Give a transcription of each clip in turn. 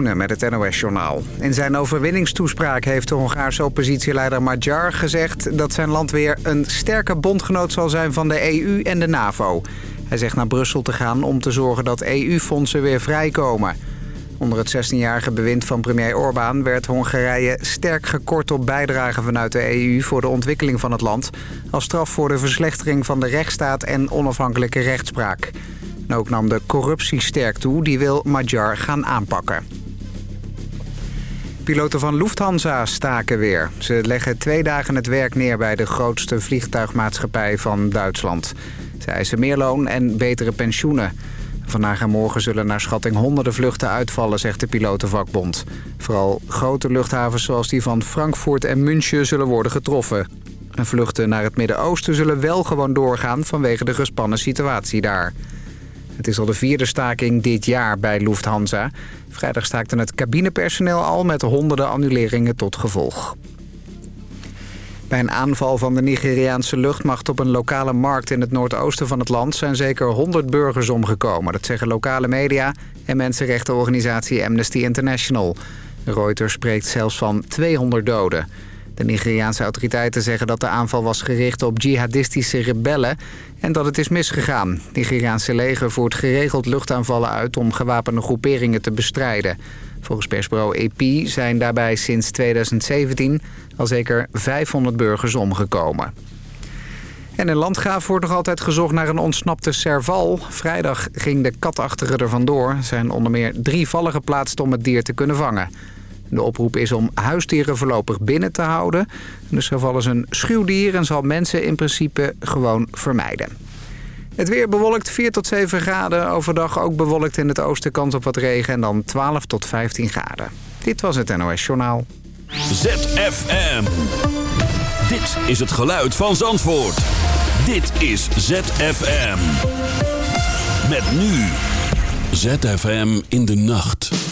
met het NOS-journaal. In zijn overwinningstoespraak heeft de Hongaarse oppositieleider Magyar gezegd... dat zijn land weer een sterke bondgenoot zal zijn van de EU en de NAVO. Hij zegt naar Brussel te gaan om te zorgen dat EU-fondsen weer vrijkomen. Onder het 16-jarige bewind van premier Orbán werd Hongarije sterk gekort op bijdragen vanuit de EU voor de ontwikkeling van het land... als straf voor de verslechtering van de rechtsstaat en onafhankelijke rechtspraak. ook nam de corruptie sterk toe, die wil Magyar gaan aanpakken. Piloten van Lufthansa staken weer. Ze leggen twee dagen het werk neer bij de grootste vliegtuigmaatschappij van Duitsland. Ze eisen meer loon en betere pensioenen. Vandaag en morgen zullen naar schatting honderden vluchten uitvallen, zegt de pilotenvakbond. Vooral grote luchthavens zoals die van Frankfurt en München zullen worden getroffen. En vluchten naar het Midden-Oosten zullen wel gewoon doorgaan vanwege de gespannen situatie daar. Het is al de vierde staking dit jaar bij Lufthansa. Vrijdag staakte het cabinepersoneel al met honderden annuleringen tot gevolg. Bij een aanval van de Nigeriaanse luchtmacht op een lokale markt in het noordoosten van het land... zijn zeker 100 burgers omgekomen. Dat zeggen lokale media en mensenrechtenorganisatie Amnesty International. Reuters spreekt zelfs van 200 doden. De Nigeriaanse autoriteiten zeggen dat de aanval was gericht op jihadistische rebellen en dat het is misgegaan. Het Nigeriaanse leger voert geregeld luchtaanvallen uit om gewapende groeperingen te bestrijden. Volgens persbureau AP zijn daarbij sinds 2017 al zeker 500 burgers omgekomen. En in Landgraaf wordt nog altijd gezocht naar een ontsnapte serval. Vrijdag ging de katachtige er vandoor. Zijn onder meer drie vallen geplaatst om het dier te kunnen vangen. De oproep is om huisdieren voorlopig binnen te houden. De serval is een schuwdier en zal mensen in principe gewoon vermijden. Het weer bewolkt 4 tot 7 graden. Overdag ook bewolkt in het oosten kans op wat regen en dan 12 tot 15 graden. Dit was het NOS Journaal. ZFM. Dit is het geluid van Zandvoort. Dit is ZFM. Met nu. ZFM in de nacht.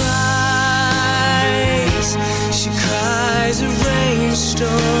door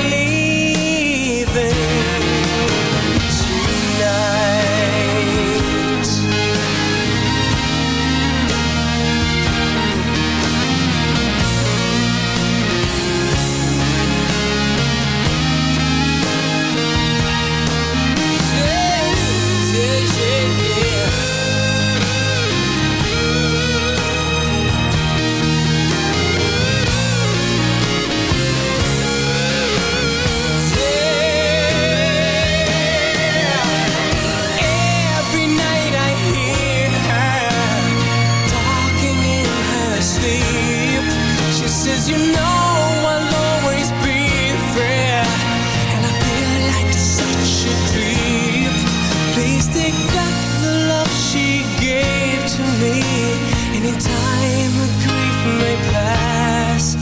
in time, grief may pass.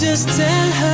Just tell her.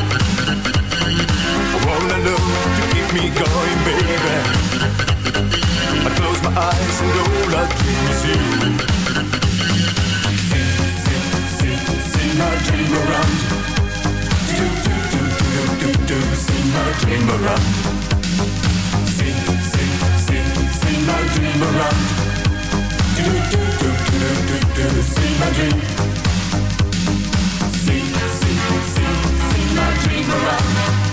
I wanna love to keep me going, baby. I close my eyes and all I dream is you. See, see, see, see my dream around. Do, do, do, do, do, do, see my dream around. See, see, see, see my dream around. Do, do, do, do, do, do, do, see my dream. See, see, see, see my dream around.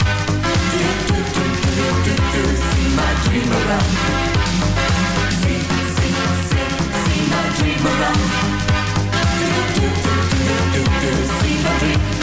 dream around. Sing, see my dream around. Do, do, my dream.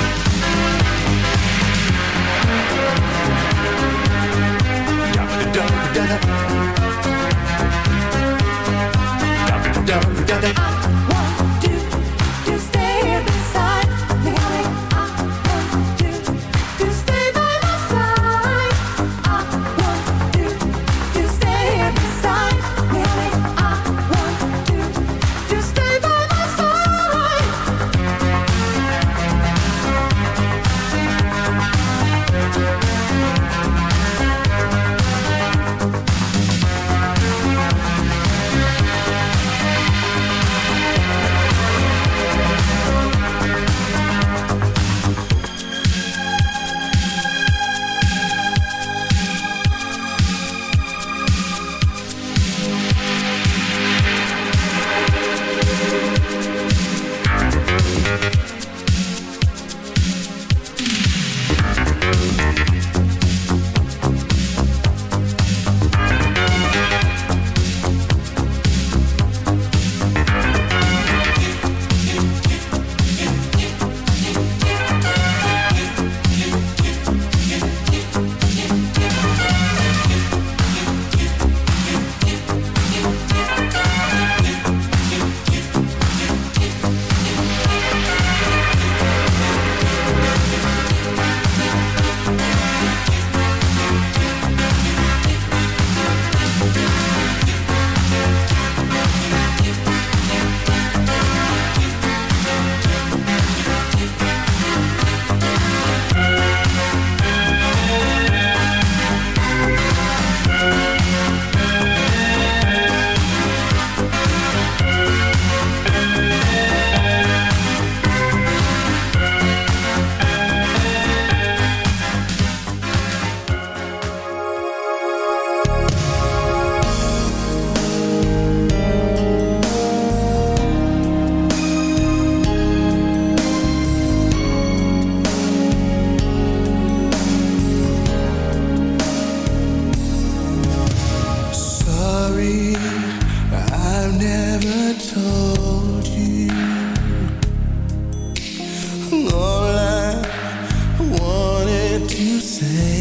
Say.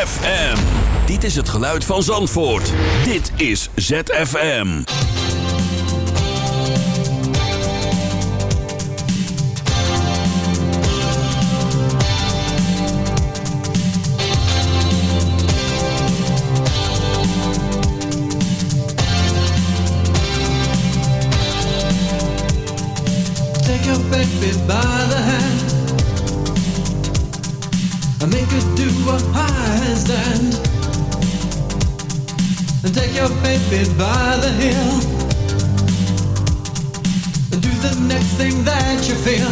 ZFM. Dit is het geluid van Zandvoort. Dit is ZFM. Take your baby by the hand. Her do. And take your baby by the heel and do the next thing that you feel.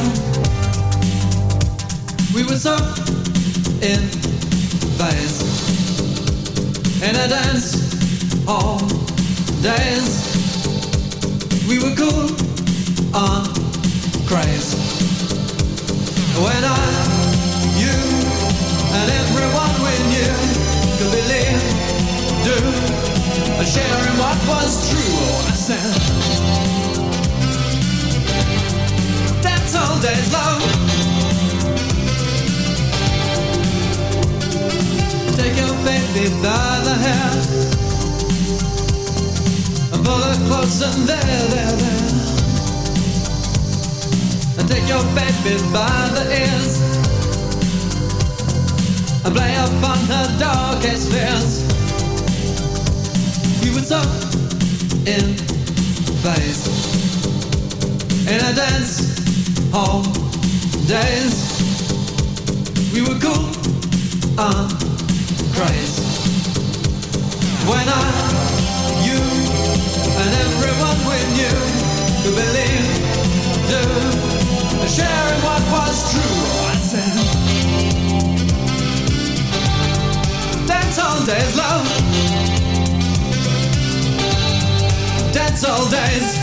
We were so in phase in a dance hall days. We were cool on craze. When I, and what was true. I said, dance all. Take your baby by the hair pull her close and there, there, there. And take your baby by the ears and play upon her darkest fears. We were so in in a dance hall days. We were cool on craze when I, you, and everyone we knew could believe, do, and share in what was true. Dance hall days, love. Dance hall days.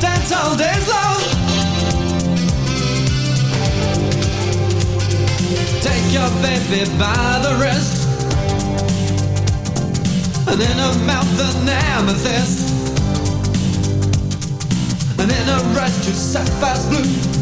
Dance hall days, love. Take your baby by the wrist And in her mouth an amethyst And in her eyes two sapphires blue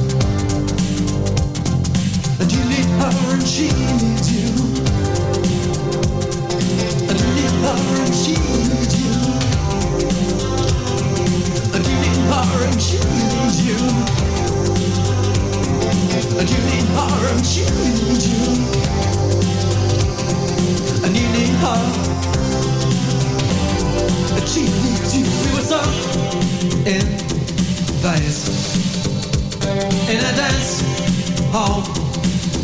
in a dance hall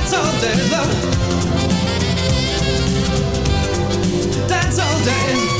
That's all day love. All days.